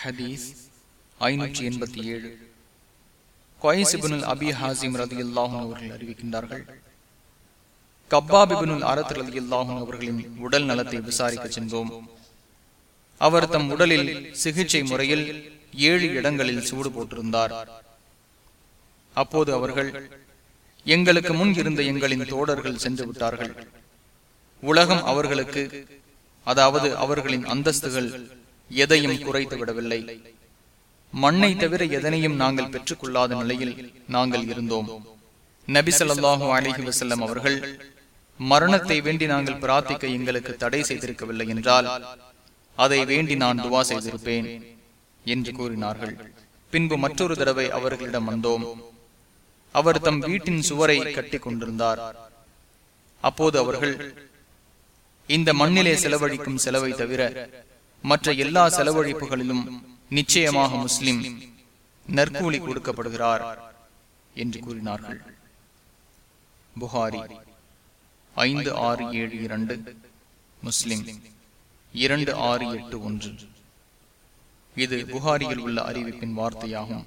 ஹதீஸ் ஐநூற்றி எண்பத்தி ஏழு. கொயசிபுனுல் அபி ஹாசிம் ரதி அல்லாஹன் அவர்கள் அறிவிக்கின்றார்கள். கப்பாபிபுனுல் அரத் ரதி அல்லாஹன் அவர்களின் உடல் நலத்தை விசாரிக்க சென்றோம். அவர் தம் உடலில் சிகிச்சை முறையில் ஏழு இடங்களில் சூடு போட்டிருந்தார். அப்போது அவர்கள் எங்களுக்கு முன் இருந்த எங்களின் தோடர்கள் சென்று விட்டார்கள். உலகம் அவர்களுக்கு அதாவது அவர்களின் அந்தஸ்துகள் எதையும் குறைத்து விடவில்லை மண்ணை தவிர எதனையும் நாங்கள் பெற்றுக் கொள்ளாத நிலையில் நாங்கள் இருந்தோம். நபி சொல்லாஹு வசல்லம் அவர்கள் மரணத்தை வேண்டி நாங்கள் பிரார்த்திக்க எங்களுக்கு தடை செய்திருக்கவில்லை என்றால் அதை வேண்டி நான் துவா செய்திருப்பேன் என்று கூறினார்கள். பின்பு மற்றொரு தடவை அவர்களிடம் வந்தோம். அவர் தம் வீட்டின் சுவரை கட்டி கொண்டிருந்தார். அப்போது அவர்கள் இந்த மண்ணிலே செலவழிக்கும் செலவை தவிர மற்ற எல்லா செலவழிப்புகளிலும் நிச்சயமாக முஸ்லிம் நற்கூலி கொடுக்கப்படுகிறார் என்று கூறினார்கள். புகாரி ஐந்து ஆறு ஏழு இரண்டு முஸ்லிம் இரண்டு ஆறு எட்டு ஒன்று. இது புகாரியில் உள்ள அறிவிப்பின் வார்த்தையாகும்.